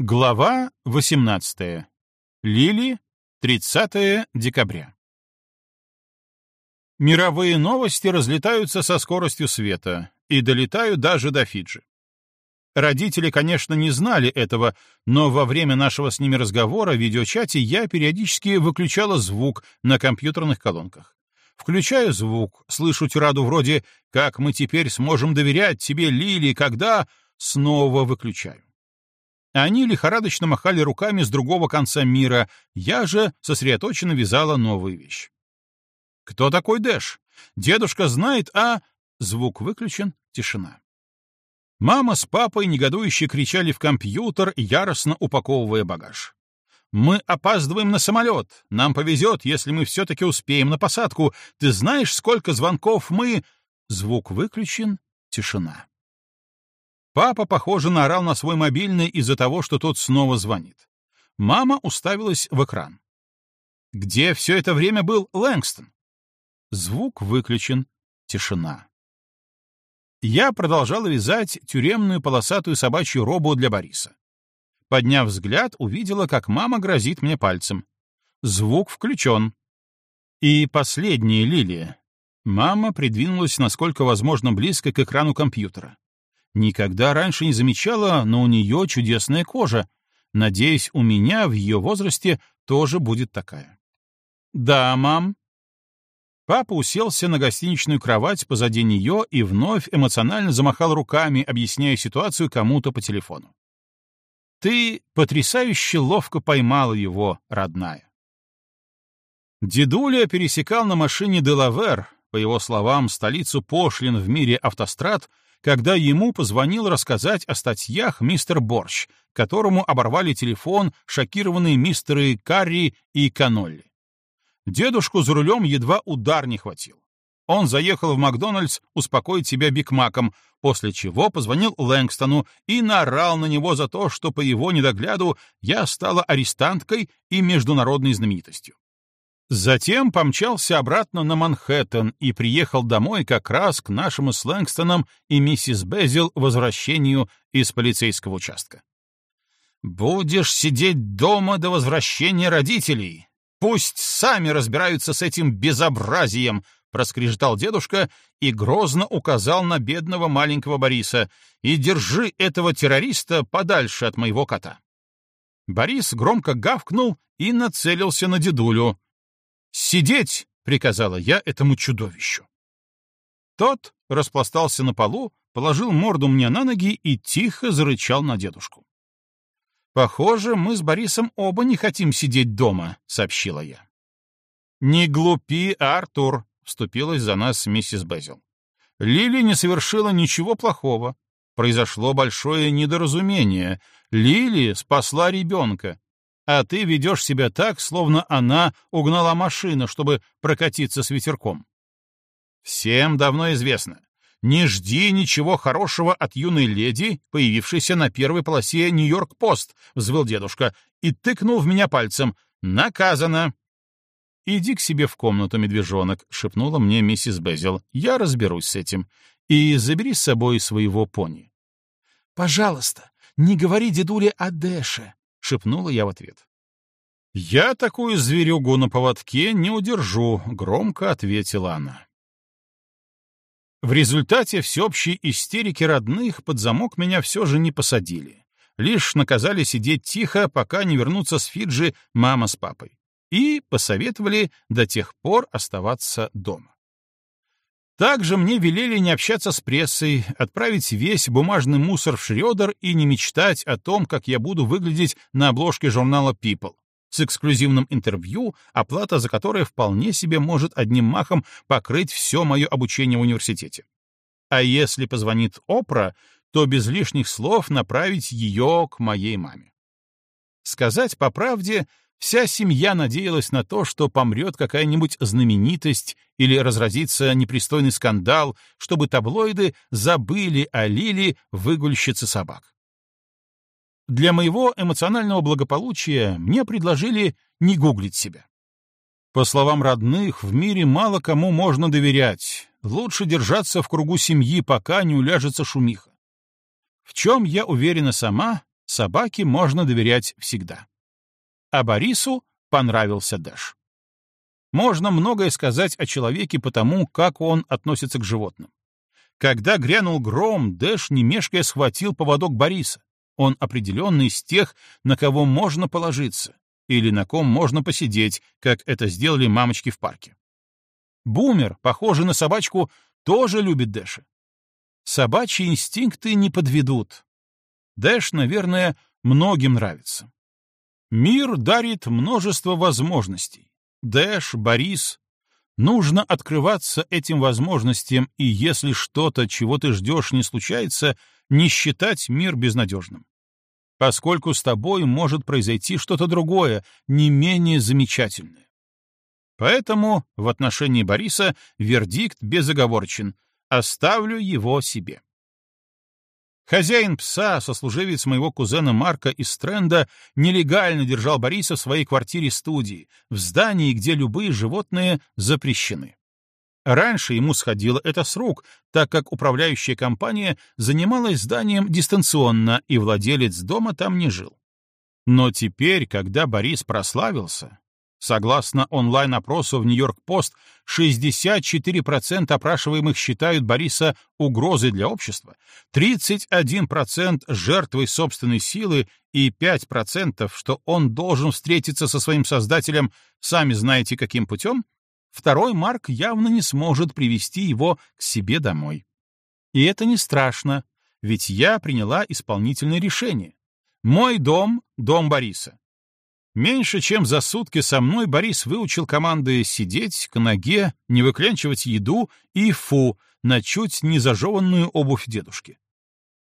Глава 18. Лили, 30 декабря. Мировые новости разлетаются со скоростью света и долетают даже до Фиджи. Родители, конечно, не знали этого, но во время нашего с ними разговора в видеочате я периодически выключала звук на компьютерных колонках. Включаю звук, слышу тираду вроде «Как мы теперь сможем доверять тебе, Лили, когда...» Снова выключаю. Они лихорадочно махали руками с другого конца мира, я же сосредоточенно вязала новую вещь. «Кто такой Дэш? Дедушка знает, а...» Звук выключен, тишина. Мама с папой негодующе кричали в компьютер, яростно упаковывая багаж. «Мы опаздываем на самолет. Нам повезет, если мы все-таки успеем на посадку. Ты знаешь, сколько звонков мы...» Звук выключен, тишина. Папа, похоже, наорал на свой мобильный из-за того, что тот снова звонит. Мама уставилась в экран. Где все это время был Лэнгстон? Звук выключен. Тишина. Я продолжала вязать тюремную полосатую собачью робу для Бориса. Подняв взгляд, увидела, как мама грозит мне пальцем. Звук включен. И последняя лилия. Мама придвинулась насколько возможно близко к экрану компьютера. Никогда раньше не замечала, но у нее чудесная кожа. Надеюсь, у меня в ее возрасте тоже будет такая. «Да, мам». Папа уселся на гостиничную кровать позади нее и вновь эмоционально замахал руками, объясняя ситуацию кому-то по телефону. «Ты потрясающе ловко поймала его, родная». Дедуля пересекал на машине Делавер, по его словам, столицу пошлин в мире автострад, когда ему позвонил рассказать о статьях мистер Борщ, которому оборвали телефон шокированные мистеры Карри и Канолли. Дедушку за рулем едва удар не хватил. Он заехал в Макдональдс успокоить себя Биг Маком, после чего позвонил Лэнгстону и наорал на него за то, что по его недогляду я стала арестанткой и международной знаменитостью. Затем помчался обратно на Манхэттен и приехал домой как раз к нашему с Лэнгстоном и миссис Безил возвращению из полицейского участка. «Будешь сидеть дома до возвращения родителей. Пусть сами разбираются с этим безобразием», — проскрежетал дедушка и грозно указал на бедного маленького Бориса. «И держи этого террориста подальше от моего кота». Борис громко гавкнул и нацелился на дедулю. «Сидеть!» — приказала я этому чудовищу. Тот распластался на полу, положил морду мне на ноги и тихо зарычал на дедушку. «Похоже, мы с Борисом оба не хотим сидеть дома», — сообщила я. «Не глупи, Артур», — вступилась за нас миссис Безил. «Лили не совершила ничего плохого. Произошло большое недоразумение. Лили спасла ребенка а ты ведешь себя так, словно она угнала машину, чтобы прокатиться с ветерком. Всем давно известно. Не жди ничего хорошего от юной леди, появившейся на первой полосе Нью-Йорк-Пост, взвыл дедушка и тыкнул в меня пальцем. Наказано. «Иди к себе в комнату, медвежонок», — шепнула мне миссис Безил. «Я разберусь с этим. И забери с собой своего пони». «Пожалуйста, не говори дедуле о Дэше», — шепнула я в ответ. «Я такую зверюгу на поводке не удержу», — громко ответила она. В результате всеобщей истерики родных под замок меня все же не посадили. Лишь наказали сидеть тихо, пока не вернутся с Фиджи мама с папой. И посоветовали до тех пор оставаться дома. Также мне велели не общаться с прессой, отправить весь бумажный мусор в Шрёдер и не мечтать о том, как я буду выглядеть на обложке журнала People, с эксклюзивным интервью, оплата за которое вполне себе может одним махом покрыть все мое обучение в университете. А если позвонит Опра, то без лишних слов направить ее к моей маме. Сказать по правде, Вся семья надеялась на то, что помрет какая-нибудь знаменитость или разразится непристойный скандал, чтобы таблоиды забыли о Лили выгульщице собак. Для моего эмоционального благополучия мне предложили не гуглить себя. По словам родных, в мире мало кому можно доверять. Лучше держаться в кругу семьи, пока не уляжется шумиха. В чем я уверена сама, Собаке можно доверять всегда. А Борису понравился Дэш. Можно многое сказать о человеке по тому, как он относится к животным. Когда грянул гром, Дэш, не мешкая, схватил поводок Бориса. Он определенно из тех, на кого можно положиться, или на ком можно посидеть, как это сделали мамочки в парке. Бумер, похожий на собачку, тоже любит Дэша. Собачьи инстинкты не подведут. Дэш, наверное, многим нравится. Мир дарит множество возможностей. Дэш, Борис. Нужно открываться этим возможностям, и если что-то, чего ты ждешь, не случается, не считать мир безнадежным. Поскольку с тобой может произойти что-то другое, не менее замечательное. Поэтому в отношении Бориса вердикт безоговорчен. Оставлю его себе. Хозяин пса, сослуживец моего кузена Марка из Стрэнда, нелегально держал Бориса в своей квартире-студии, в здании, где любые животные запрещены. Раньше ему сходило это с рук, так как управляющая компания занималась зданием дистанционно, и владелец дома там не жил. Но теперь, когда Борис прославился, Согласно онлайн-опросу в Нью-Йорк-Пост, 64% опрашиваемых считают Бориса угрозой для общества, 31% жертвой собственной силы и 5%, что он должен встретиться со своим создателем, сами знаете каким путем, второй Марк явно не сможет привести его к себе домой. И это не страшно, ведь я приняла исполнительное решение. Мой дом — дом Бориса. Меньше чем за сутки со мной Борис выучил команды сидеть к ноге, не выклянчивать еду и фу на чуть не зажеванную обувь дедушки.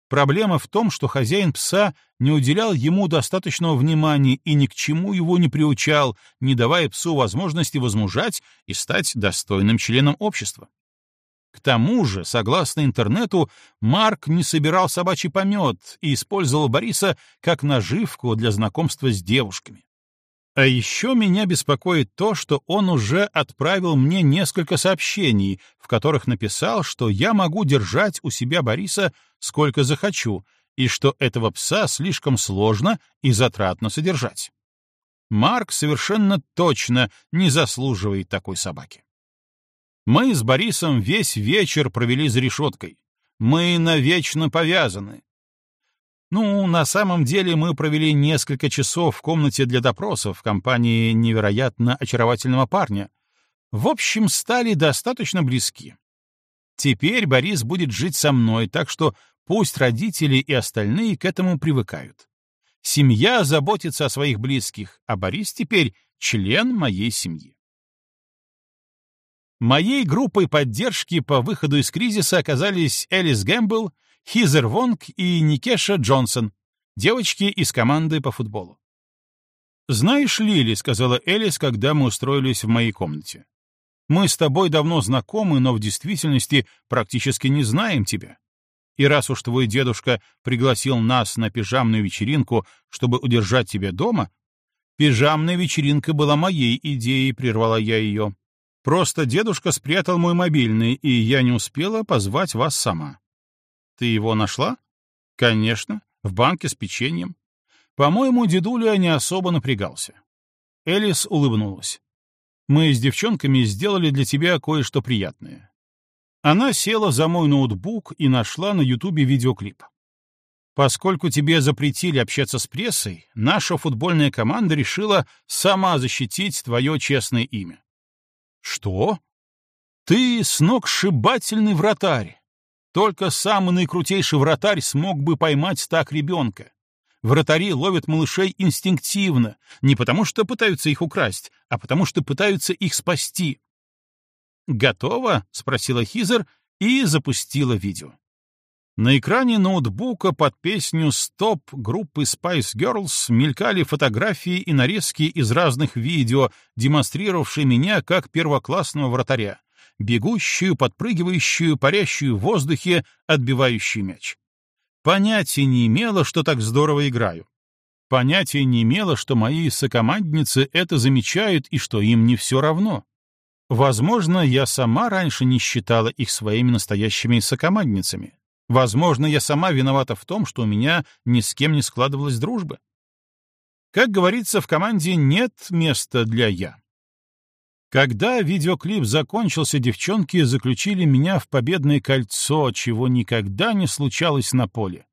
Проблема в том, что хозяин пса не уделял ему достаточного внимания и ни к чему его не приучал, не давая псу возможности возмужать и стать достойным членом общества. К тому же, согласно интернету, Марк не собирал собачий помет и использовал Бориса как наживку для знакомства с девушками. А еще меня беспокоит то, что он уже отправил мне несколько сообщений, в которых написал, что я могу держать у себя Бориса сколько захочу, и что этого пса слишком сложно и затратно содержать. Марк совершенно точно не заслуживает такой собаки. Мы с Борисом весь вечер провели за решеткой. Мы навечно повязаны. Ну, на самом деле мы провели несколько часов в комнате для допросов в компании невероятно очаровательного парня. В общем, стали достаточно близки. Теперь Борис будет жить со мной, так что пусть родители и остальные к этому привыкают. Семья заботится о своих близких, а Борис теперь член моей семьи. Моей группой поддержки по выходу из кризиса оказались Элис Гэмбл, Хизер Вонг и Никеша Джонсон, девочки из команды по футболу. «Знаешь, Лили», — сказала Элис, когда мы устроились в моей комнате, «мы с тобой давно знакомы, но в действительности практически не знаем тебя. И раз уж твой дедушка пригласил нас на пижамную вечеринку, чтобы удержать тебя дома, пижамная вечеринка была моей идеей, прервала я ее. Просто дедушка спрятал мой мобильный, и я не успела позвать вас сама. Ты его нашла? Конечно, в банке с печеньем. По-моему, дедуля не особо напрягался. Элис улыбнулась. Мы с девчонками сделали для тебя кое-что приятное. Она села за мой ноутбук и нашла на Ютубе видеоклип. Поскольку тебе запретили общаться с прессой, наша футбольная команда решила сама защитить твое честное имя. Что? Ты сногсшибательный вратарь. Только самый наикрутейший вратарь смог бы поймать так ребенка. Вратари ловят малышей инстинктивно, не потому что пытаются их украсть, а потому что пытаются их спасти. «Готово?» — спросила Хизер и запустила видео. На экране ноутбука под песню «Стоп» группы Spice Girls мелькали фотографии и нарезки из разных видео, демонстрировавшие меня как первоклассного вратаря, бегущую, подпрыгивающую, парящую в воздухе, отбивающую мяч. Понятия не имела, что так здорово играю. Понятия не имела, что мои сокомандницы это замечают и что им не все равно. Возможно, я сама раньше не считала их своими настоящими сокомандницами. Возможно, я сама виновата в том, что у меня ни с кем не складывалась дружбы. Как говорится, в команде нет места для «я». Когда видеоклип закончился, девчонки заключили меня в победное кольцо, чего никогда не случалось на поле.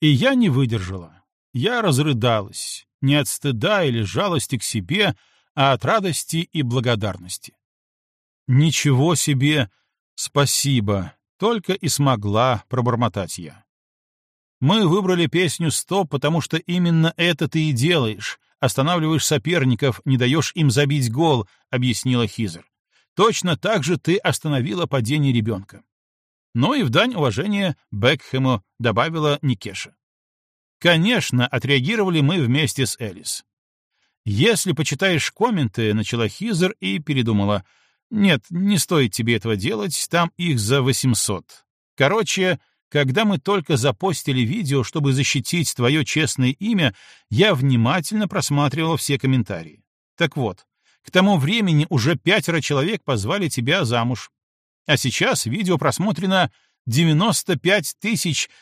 И я не выдержала. Я разрыдалась, не от стыда или жалости к себе, а от радости и благодарности. «Ничего себе! Спасибо!» — только и смогла пробормотать я. Мы выбрали песню «Стоп», потому что именно это ты и делаешь. Останавливаешь соперников, не даешь им забить гол, — объяснила Хизер. Точно так же ты остановила падение ребенка. Но и в дань уважения Бекхэму добавила Никеша. Конечно, отреагировали мы вместе с Элис. «Если почитаешь комменты», — начала Хизер и передумала. «Нет, не стоит тебе этого делать, там их за 800. Короче, когда мы только запостили видео, чтобы защитить твое честное имя, я внимательно просматривал все комментарии. Так вот, к тому времени уже пятеро человек позвали тебя замуж. А сейчас видео просмотрено 95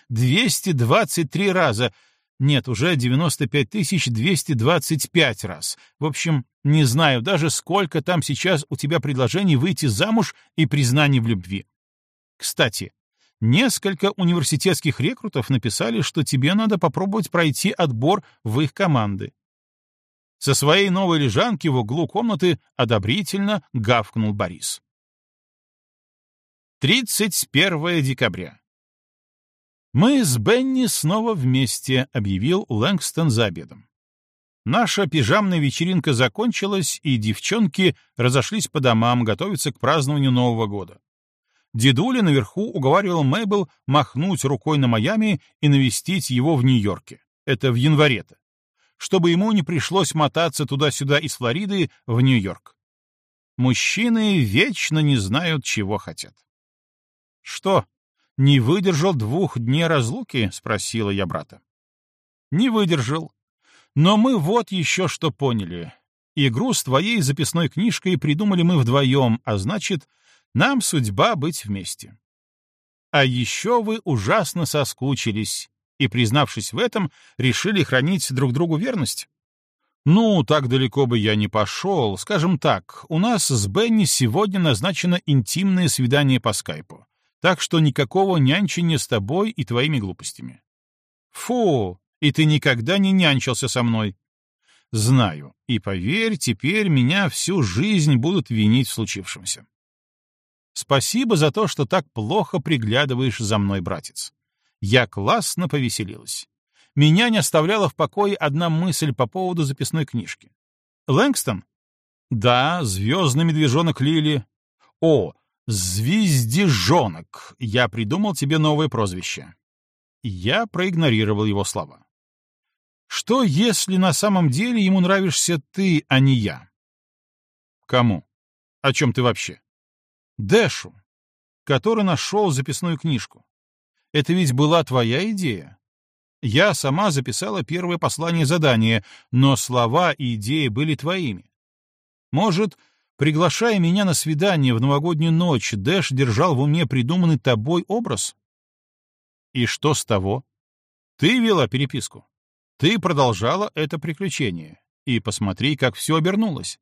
223 раза. Нет, уже 95 225 раз. В общем, не знаю даже, сколько там сейчас у тебя предложений выйти замуж и признаний в любви. Кстати, Несколько университетских рекрутов написали, что тебе надо попробовать пройти отбор в их команды. Со своей новой лежанки в углу комнаты одобрительно гавкнул Борис. 31 декабря. «Мы с Бенни снова вместе», — объявил Лэнгстон за обедом. Наша пижамная вечеринка закончилась, и девчонки разошлись по домам готовиться к празднованию Нового года. Дедуля наверху уговаривал Мэйбл махнуть рукой на Майами и навестить его в Нью-Йорке. Это в январе-то. Чтобы ему не пришлось мотаться туда-сюда из Флориды в Нью-Йорк. Мужчины вечно не знают, чего хотят. «Что, не выдержал двух дней разлуки?» — спросила я брата. «Не выдержал. Но мы вот еще что поняли. Игру с твоей записной книжкой придумали мы вдвоем, а значит, нам судьба быть вместе. А еще вы ужасно соскучились и, признавшись в этом, решили хранить друг другу верность? Ну, так далеко бы я не пошел. Скажем так, у нас с Бенни сегодня назначено интимное свидание по скайпу. Так что никакого нянчения с тобой и твоими глупостями. Фу, и ты никогда не нянчился со мной. Знаю, и поверь, теперь меня всю жизнь будут винить в случившемся. Спасибо за то, что так плохо приглядываешь за мной, братец. Я классно повеселилась. Меня не оставляла в покое одна мысль по поводу записной книжки. Лэнгстон? Да, звездный медвежонок Лили. О, звездежонок. Я придумал тебе новое прозвище. Я проигнорировал его слова. Что, если на самом деле ему нравишься ты, а не я? Кому? О чем ты вообще? Дэшу, который нашел записную книжку. Это ведь была твоя идея. Я сама записала первое послание задания, но слова и идеи были твоими. Может, приглашая меня на свидание в новогоднюю ночь, Дэш держал в уме придуманный тобой образ? И что с того? Ты вела переписку. Ты продолжала это приключение. И посмотри, как все обернулось.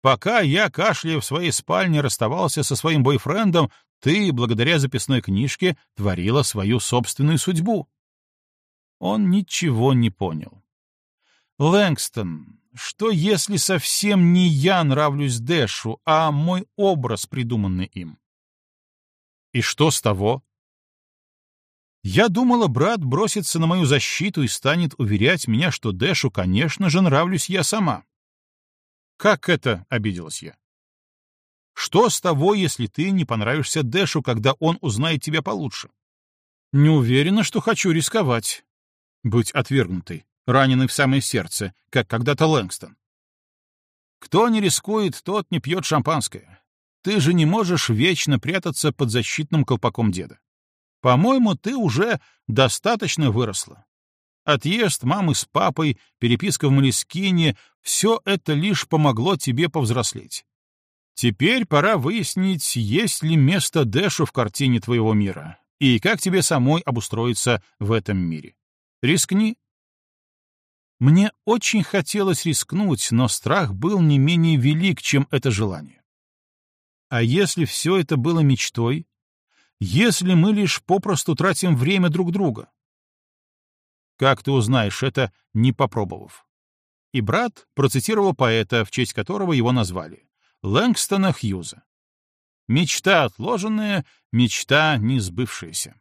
Пока я, кашляя в своей спальне, расставался со своим бойфрендом, ты, благодаря записной книжке, творила свою собственную судьбу. Он ничего не понял. Лэнгстон, что если совсем не я нравлюсь Дэшу, а мой образ, придуманный им? И что с того? Я думала, брат бросится на мою защиту и станет уверять меня, что Дэшу, конечно же, нравлюсь я сама. «Как это?» — обиделась я. «Что с того, если ты не понравишься Дэшу, когда он узнает тебя получше?» «Не уверена, что хочу рисковать. Быть отвергнутой, раненой в самое сердце, как когда-то Лэнгстон. Кто не рискует, тот не пьет шампанское. Ты же не можешь вечно прятаться под защитным колпаком деда. По-моему, ты уже достаточно выросла. Отъезд мамы с папой, переписка в Малискине — все это лишь помогло тебе повзрослеть. Теперь пора выяснить, есть ли место Дэшу в картине твоего мира. И как тебе самой обустроиться в этом мире? Рискни. Мне очень хотелось рискнуть, но страх был не менее велик, чем это желание. А если все это было мечтой? Если мы лишь попросту тратим время друг друга? Как ты узнаешь это, не попробовав? И брат процитировал поэта, в честь которого его назвали — Лэнгстона Хьюза. Мечта отложенная, мечта не сбывшаяся.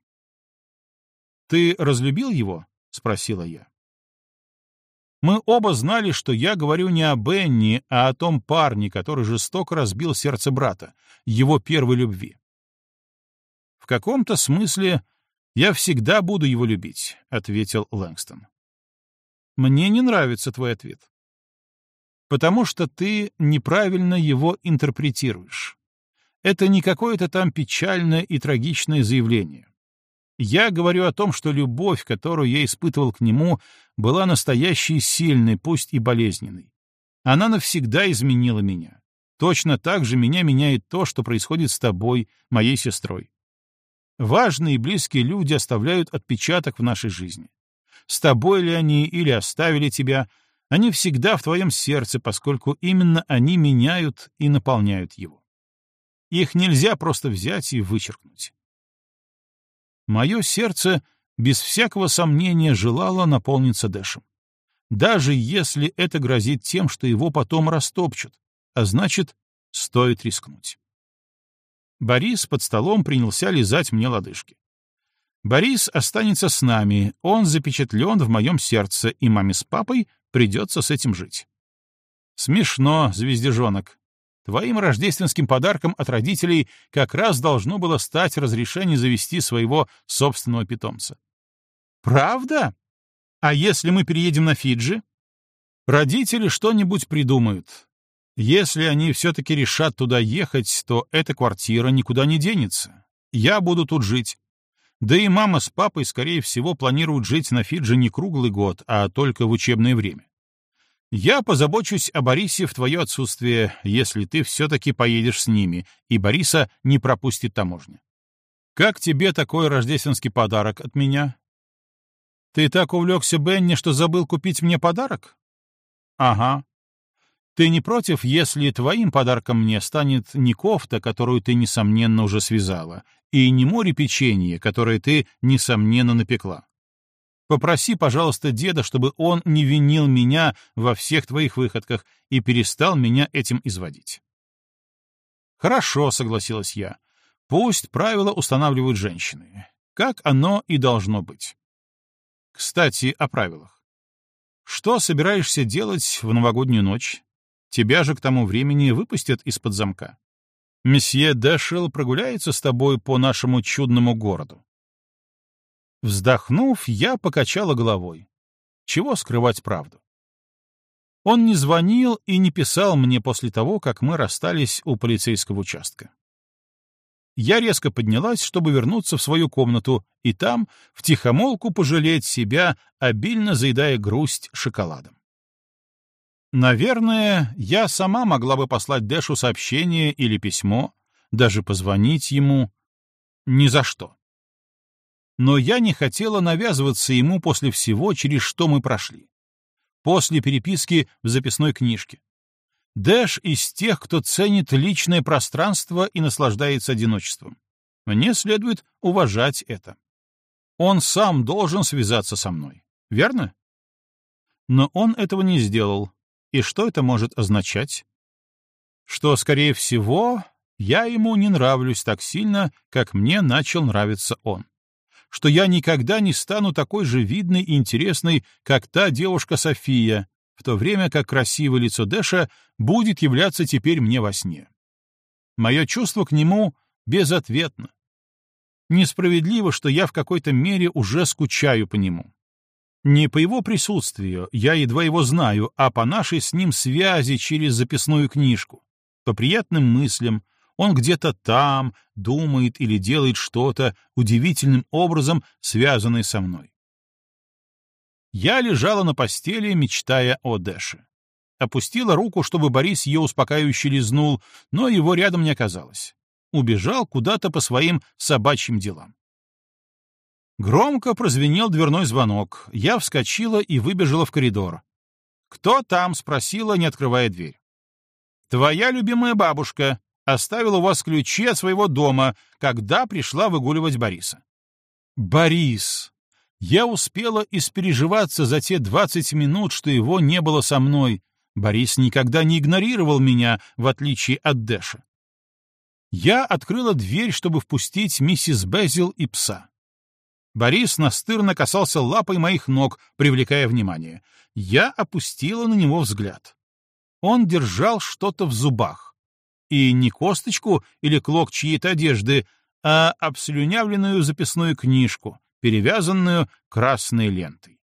«Ты разлюбил его?» — спросила я. Мы оба знали, что я говорю не о Бенни, а о том парне, который жестоко разбил сердце брата, его первой любви. В каком-то смысле «Я всегда буду его любить», — ответил Лэнгстон. «Мне не нравится твой ответ. Потому что ты неправильно его интерпретируешь. Это не какое-то там печальное и трагичное заявление. Я говорю о том, что любовь, которую я испытывал к нему, была настоящей сильной, пусть и болезненной. Она навсегда изменила меня. Точно так же меня меняет то, что происходит с тобой, моей сестрой. Важные и близкие люди оставляют отпечаток в нашей жизни. С тобой ли они или оставили тебя, они всегда в твоем сердце, поскольку именно они меняют и наполняют его. Их нельзя просто взять и вычеркнуть. Мое сердце без всякого сомнения желало наполниться Дэшем. Даже если это грозит тем, что его потом растопчут, а значит, стоит рискнуть. Борис под столом принялся лизать мне лодыжки. Борис останется с нами, он запечатлен в моем сердце, и маме с папой придется с этим жить. Смешно, звездежонок. Твоим рождественским подарком от родителей как раз должно было стать разрешение завести своего собственного питомца. Правда? А если мы переедем на Фиджи? Родители что-нибудь придумают. Если они все-таки решат туда ехать, то эта квартира никуда не денется. Я буду тут жить. Да и мама с папой, скорее всего, планируют жить на Фиджи не круглый год, а только в учебное время. Я позабочусь о Борисе в твое отсутствие, если ты все-таки поедешь с ними, и Бориса не пропустит таможня. Как тебе такой рождественский подарок от меня? Ты так увлекся Бенни, что забыл купить мне подарок? Ага, ты не против, если твоим подарком мне станет не кофта, которую ты, несомненно, уже связала, и не море печенья, которое ты, несомненно, напекла? Попроси, пожалуйста, деда, чтобы он не винил меня во всех твоих выходках и перестал меня этим изводить. Хорошо, согласилась я. Пусть правила устанавливают женщины. Как оно и должно быть. Кстати, о правилах. Что собираешься делать в новогоднюю ночь? Тебя же к тому времени выпустят из-под замка. Месье Дэшел прогуляется с тобой по нашему чудному городу. Вздохнув, я покачала головой. Чего скрывать правду? Он не звонил и не писал мне после того, как мы расстались у полицейского участка. Я резко поднялась, чтобы вернуться в свою комнату, и там, в тихомолку, пожалеть себя, обильно заедая грусть шоколадом. Наверное, я сама могла бы послать Дэшу сообщение или письмо, даже позвонить ему. Ни за что. Но я не хотела навязываться ему после всего, через что мы прошли. После переписки в записной книжке. Дэш из тех, кто ценит личное пространство и наслаждается одиночеством. Мне следует уважать это. Он сам должен связаться со мной, верно? Но он этого не сделал, и что это может означать? Что, скорее всего, я ему не нравлюсь так сильно, как мне начал нравиться он. Что я никогда не стану такой же видной и интересной, как та девушка София, в то время как красивое лицо Дэша будет являться теперь мне во сне. Мое чувство к нему безответно. Несправедливо, что я в какой-то мере уже скучаю по нему. Не по его присутствию, я едва его знаю, а по нашей с ним связи через записную книжку. По приятным мыслям, он где-то там думает или делает что-то удивительным образом, связанное со мной. Я лежала на постели, мечтая о Дэше. Опустила руку, чтобы Борис ее успокаивающе лизнул, но его рядом не оказалось. Убежал куда-то по своим собачьим делам. Громко прозвенел дверной звонок. Я вскочила и выбежала в коридор. «Кто там?» — спросила, не открывая дверь. «Твоя любимая бабушка оставила у вас ключи от своего дома, когда пришла выгуливать Бориса». «Борис!» Я успела испереживаться за те двадцать минут, что его не было со мной. Борис никогда не игнорировал меня, в отличие от Дэша. Я открыла дверь, чтобы впустить миссис Безил и пса. Борис настырно касался лапой моих ног, привлекая внимание. Я опустила на него взгляд. Он держал что-то в зубах. И не косточку или клок чьей-то одежды, а обслюнявленную записную книжку, перевязанную красной лентой.